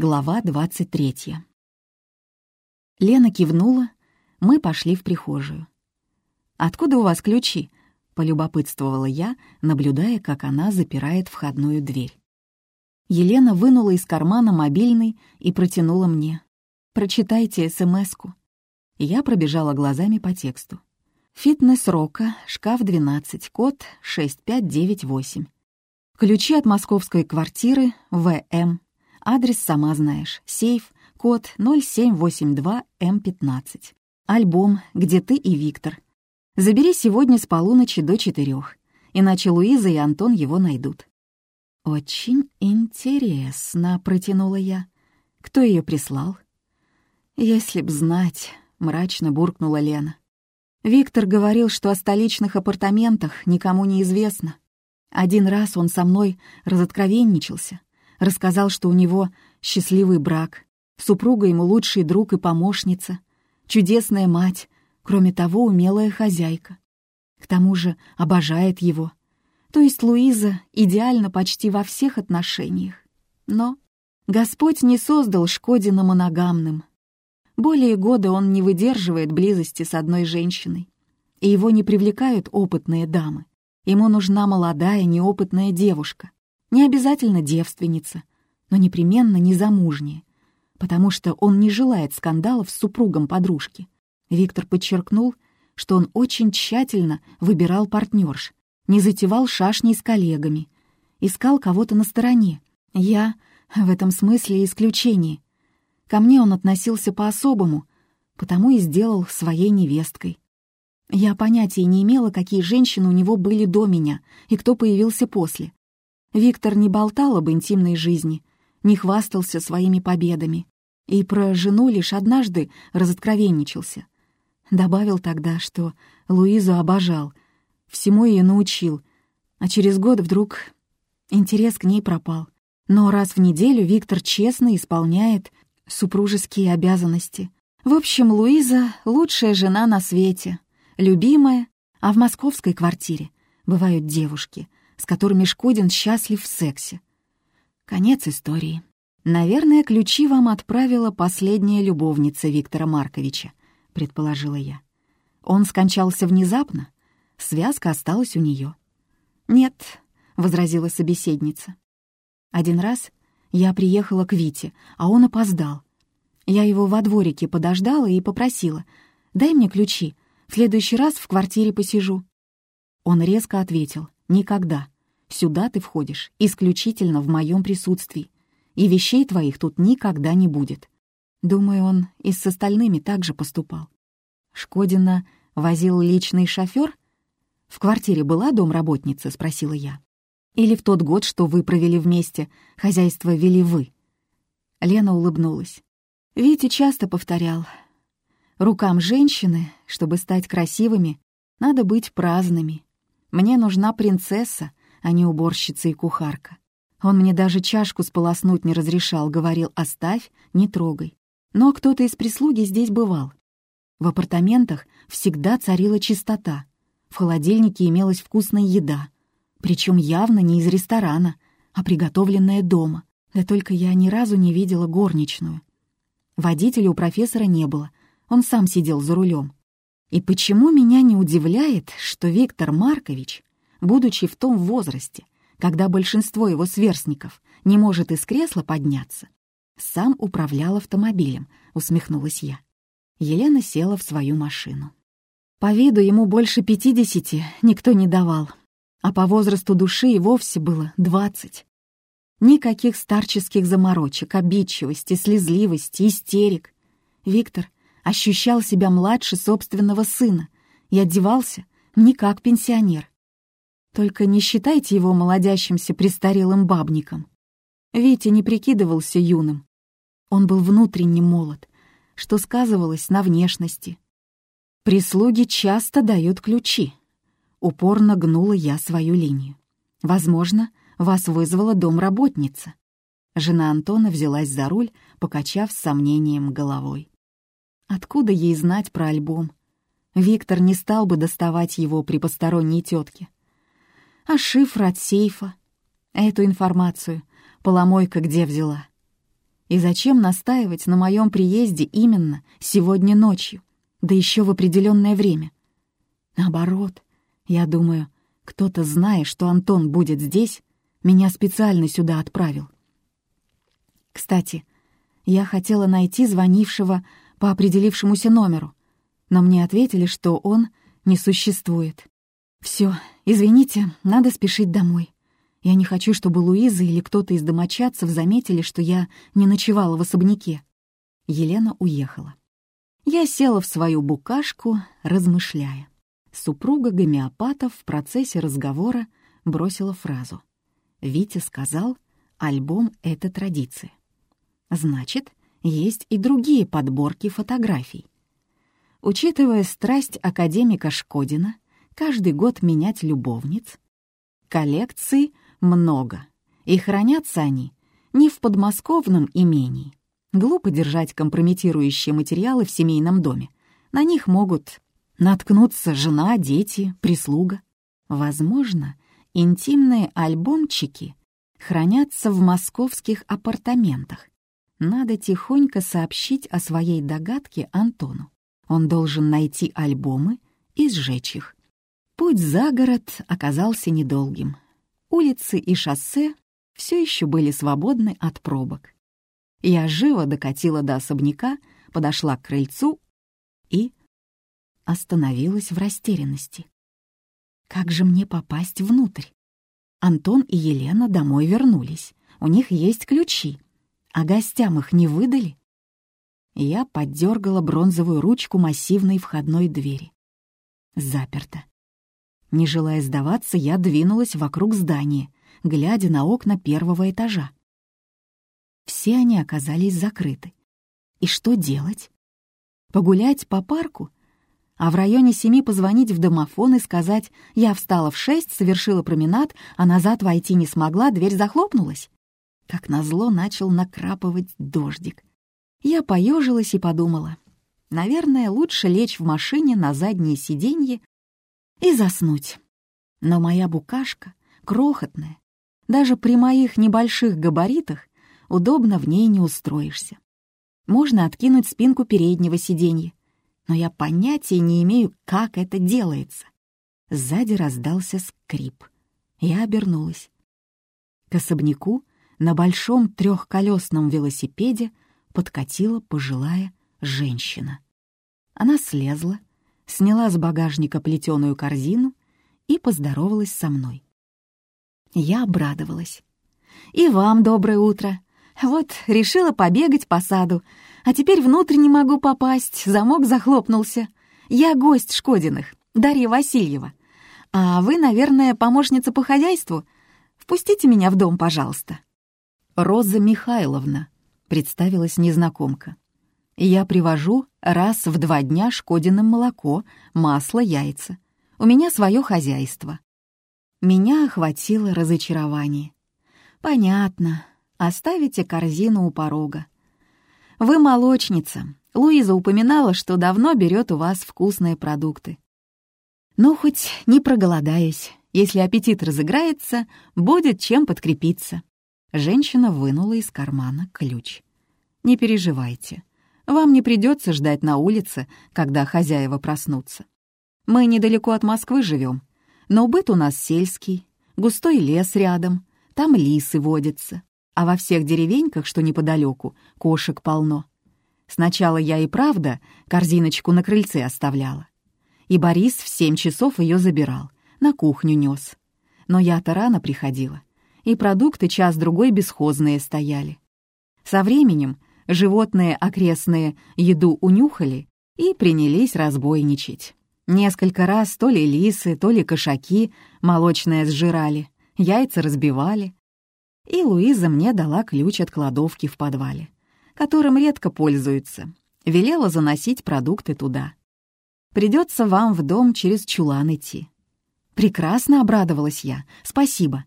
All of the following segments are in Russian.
Глава 23. Лена кивнула, мы пошли в прихожую. «Откуда у вас ключи?» — полюбопытствовала я, наблюдая, как она запирает входную дверь. Елена вынула из кармана мобильный и протянула мне. «Прочитайте СМС-ку». Я пробежала глазами по тексту. «Фитнес Рока, шкаф 12, код 6598. Ключи от московской квартиры, ВМ, Адрес сама знаешь. Сейф, код 0782М15. Альбом «Где ты и Виктор». Забери сегодня с полуночи до четырех, иначе Луиза и Антон его найдут. «Очень интересно», — протянула я. «Кто ее прислал?» «Если б знать», — мрачно буркнула Лена. «Виктор говорил, что о столичных апартаментах никому не известно. Один раз он со мной разоткровенничался. Рассказал, что у него счастливый брак, супруга ему лучший друг и помощница, чудесная мать, кроме того, умелая хозяйка. К тому же обожает его. То есть Луиза идеально почти во всех отношениях. Но Господь не создал Шкодина моногамным. Более года он не выдерживает близости с одной женщиной, и его не привлекают опытные дамы. Ему нужна молодая, неопытная девушка, не обязательно девственница, но непременно незамужняя, потому что он не желает скандалов с супругом подружки. Виктор подчеркнул, что он очень тщательно выбирал партнерш, не затевал шашни с коллегами, искал кого-то на стороне. Я в этом смысле исключение. Ко мне он относился по-особому, потому и сделал своей невесткой. Я понятия не имела, какие женщины у него были до меня и кто появился после. Виктор не болтал об интимной жизни, не хвастался своими победами и про жену лишь однажды разоткровенничался. Добавил тогда, что Луизу обожал, всему ее научил, а через год вдруг интерес к ней пропал. Но раз в неделю Виктор честно исполняет супружеские обязанности. В общем, Луиза — лучшая жена на свете, любимая, а в московской квартире бывают девушки — с которыми Шкодин счастлив в сексе. Конец истории. «Наверное, ключи вам отправила последняя любовница Виктора Марковича», — предположила я. Он скончался внезапно, связка осталась у нее. «Нет», — возразила собеседница. Один раз я приехала к Вите, а он опоздал. Я его во дворике подождала и попросила, «Дай мне ключи, в следующий раз в квартире посижу». Он резко ответил, Никогда. Сюда ты входишь исключительно в моем присутствии, и вещей твоих тут никогда не будет. Думаю, он и с остальными так же поступал. Шкодина возил личный шофер? В квартире была домработница, спросила я. Или в тот год, что вы провели вместе, хозяйство вели вы? Лена улыбнулась. Витя часто повторял. Рукам женщины, чтобы стать красивыми, надо быть праздными. Мне нужна принцесса, а не уборщица и кухарка. Он мне даже чашку сполоснуть не разрешал, говорил «оставь, не трогай». Но кто-то из прислуги здесь бывал. В апартаментах всегда царила чистота. В холодильнике имелась вкусная еда. Причем явно не из ресторана, а приготовленная дома. Да только я ни разу не видела горничную. Водителя у профессора не было, он сам сидел за рулем. И почему меня не удивляет, что Виктор Маркович, будучи в том возрасте, когда большинство его сверстников не может из кресла подняться, сам управлял автомобилем, усмехнулась я. Елена села в свою машину. По виду ему больше пятидесяти никто не давал, а по возрасту души и вовсе было двадцать. Никаких старческих заморочек, обидчивости, слезливости, истерик. Виктор ощущал себя младше собственного сына и одевался не как пенсионер. Только не считайте его молодящимся престарелым бабником. Витя не прикидывался юным. Он был внутренне молод, что сказывалось на внешности. Прислуги часто дают ключи. Упорно гнула я свою линию. Возможно, вас вызвала домработница. Жена Антона взялась за руль, покачав с сомнением головой. Откуда ей знать про альбом? Виктор не стал бы доставать его при посторонней тетке. А шифр от сейфа? Эту информацию поломойка где взяла? И зачем настаивать на моем приезде именно сегодня ночью, да еще в определенное время? Наоборот, я думаю, кто-то, зная, что Антон будет здесь, меня специально сюда отправил. Кстати, я хотела найти звонившего по определившемуся номеру, но мне ответили, что он не существует. Все, извините, надо спешить домой. Я не хочу, чтобы Луиза или кто-то из домочадцев заметили, что я не ночевала в особняке. Елена уехала. Я села в свою букашку, размышляя. Супруга гомеопатов в процессе разговора бросила фразу. Витя сказал, альбом — это традиция. Значит, есть и другие подборки фотографий. Учитывая страсть академика Шкодина каждый год менять любовниц, коллекций много, и хранятся они не в подмосковном имении. Глупо держать компрометирующие материалы в семейном доме. На них могут наткнуться жена, дети, прислуга. Возможно, интимные альбомчики хранятся в московских апартаментах. Надо тихонько сообщить о своей догадке Антону. Он должен найти альбомы и сжечь их. Путь за город оказался недолгим. Улицы и шоссе все еще были свободны от пробок. Я живо докатила до особняка, подошла к крыльцу и остановилась в растерянности. Как же мне попасть внутрь? Антон и Елена домой вернулись. У них есть ключи. А гостям их не выдали? Я поддергала бронзовую ручку массивной входной двери. Заперто. Не желая сдаваться, я двинулась вокруг здания, глядя на окна первого этажа. Все они оказались закрыты. И что делать? Погулять по парку? А в районе семи позвонить в домофон и сказать «Я встала в шесть, совершила променад, а назад войти не смогла, дверь захлопнулась». Как назло начал накрапывать дождик. Я поежилась и подумала. Наверное, лучше лечь в машине на заднее сиденье и заснуть. Но моя букашка крохотная. Даже при моих небольших габаритах удобно в ней не устроишься. Можно откинуть спинку переднего сиденья, но я понятия не имею, как это делается. Сзади раздался скрип. Я обернулась. К особняку на большом трехколесном велосипеде подкатила пожилая женщина. Она слезла, сняла с багажника плетеную корзину и поздоровалась со мной. Я обрадовалась. «И вам доброе утро. Вот, решила побегать по саду, а теперь внутрь не могу попасть, замок захлопнулся. Я гость Шкодиных, Дарья Васильева. А вы, наверное, помощница по хозяйству? Впустите меня в дом, пожалуйста». «Роза Михайловна», — представилась незнакомка. Я привожу раз в два дня Шкодиным молоко, масло, яйца. У меня свое хозяйство. Меня охватило разочарование. Понятно. Оставите корзину у порога. Вы молочница. Луиза упоминала, что давно берет у вас вкусные продукты. Ну, хоть не проголодаюсь. Если аппетит разыграется, будет чем подкрепиться. Женщина вынула из кармана ключ. Не переживайте. Вам не придется ждать на улице, когда хозяева проснутся. Мы недалеко от Москвы живем, но быт у нас сельский, густой лес рядом, там лисы водятся, а во всех деревеньках, что неподалеку, кошек полно. Сначала я и правда корзиночку на крыльце оставляла. И Борис в семь часов ее забирал, на кухню нес. Но я-то рано приходила, и продукты час-другой бесхозные стояли. Со временем Животные окрестные еду унюхали и принялись разбойничать. Несколько раз то ли лисы, то ли кошаки молочное сжирали, яйца разбивали. И Луиза мне дала ключ от кладовки в подвале, которым редко пользуются. Велела заносить продукты туда. Придется вам в дом через чулан идти. Прекрасно обрадовалась я. Спасибо.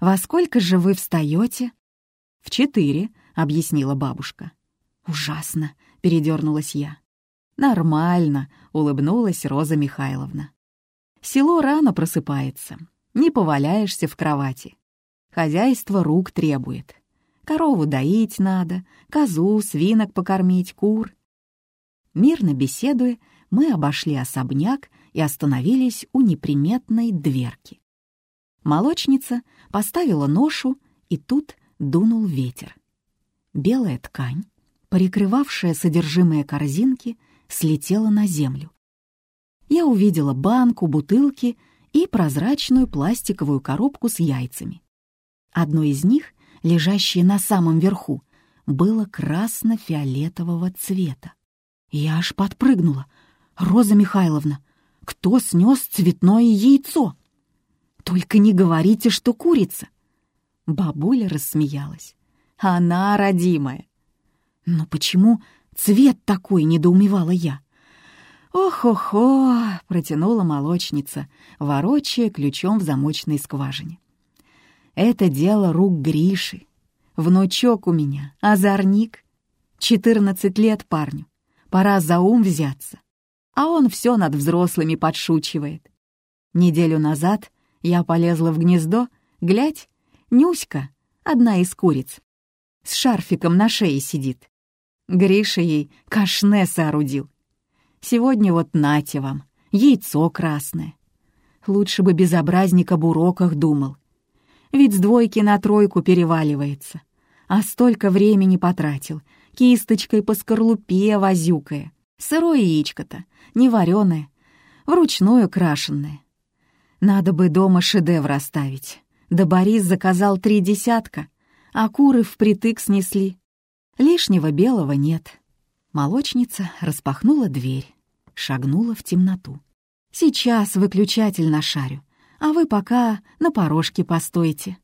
Во сколько же вы встаете? В четыре, объяснила бабушка. «Ужасно!» — передернулась я. «Нормально», — улыбнулась Роза Михайловна. «Село рано просыпается. Не поваляешься в кровати. Хозяйство рук требует. Корову доить надо, козу, свинок покормить, кур. Мирно беседуя, мы обошли особняк и остановились у неприметной дверки. Молочница поставила ношу, и тут дунул ветер. Белая ткань, прикрывавшая содержимое корзинки, слетела на землю. Я увидела банку, бутылки и прозрачную пластиковую коробку с яйцами. Одно из них, лежащее на самом верху, было красно-фиолетового цвета. Я аж подпрыгнула. «Роза Михайловна, кто снес цветное яйцо?» «Только не говорите, что курица!» Бабуля рассмеялась. «Она родимая!» «Но почему цвет такой?» — недоумевала я. «Ох-охо!» — протянула молочница, ворочая ключом в замочной скважине. «Это дело рук Гриши. Внучок у меня, озорник. Четырнадцать лет парню. Пора за ум взяться. А он все над взрослыми подшучивает. Неделю назад я полезла в гнездо, глядь, Нюська, одна из куриц, с шарфиком на шее сидит. Гриша ей кашне соорудил. Сегодня вот нате вам, яйцо красное. Лучше бы безобразник об уроках думал. Ведь с двойки на тройку переваливается. А столько времени потратил, кисточкой по скорлупе возюкая. Сырое яичко-то, не вареное, вручную крашенное. Надо бы дома шедевр оставить. Да Борис заказал три десятка, а куры впритык снесли. Лишнего белого нет. Молочница распахнула дверь, шагнула в темноту. «Сейчас выключатель нашарю, а вы пока на порожке постойте».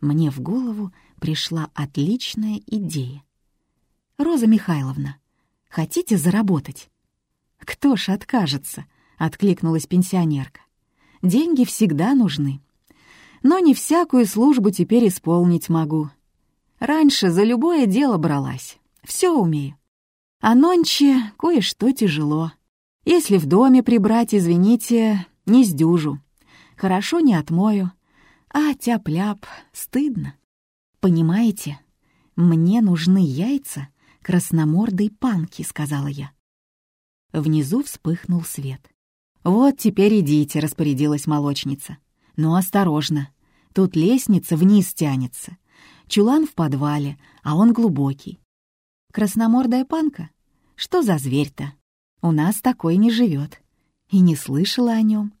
Мне в голову пришла отличная идея. «Роза Михайловна, хотите заработать?» «Кто ж откажется?» — откликнулась пенсионерка. «Деньги всегда нужны. Но не всякую службу теперь исполнить могу. Раньше за любое дело бралась. Все умею. А нонче кое-что тяжело. Если в доме прибрать, извините, не сдюжу. Хорошо не отмою. А тяп-ляп, стыдно. Понимаете, мне нужны яйца красномордой панки, сказала я. Внизу вспыхнул свет. «Вот теперь идите», — распорядилась молочница. «Но осторожно, тут лестница вниз тянется. Чулан в подвале, а он глубокий. Красномордая панка? Что за зверь-то? У нас такой не живет. И не слышала о нем.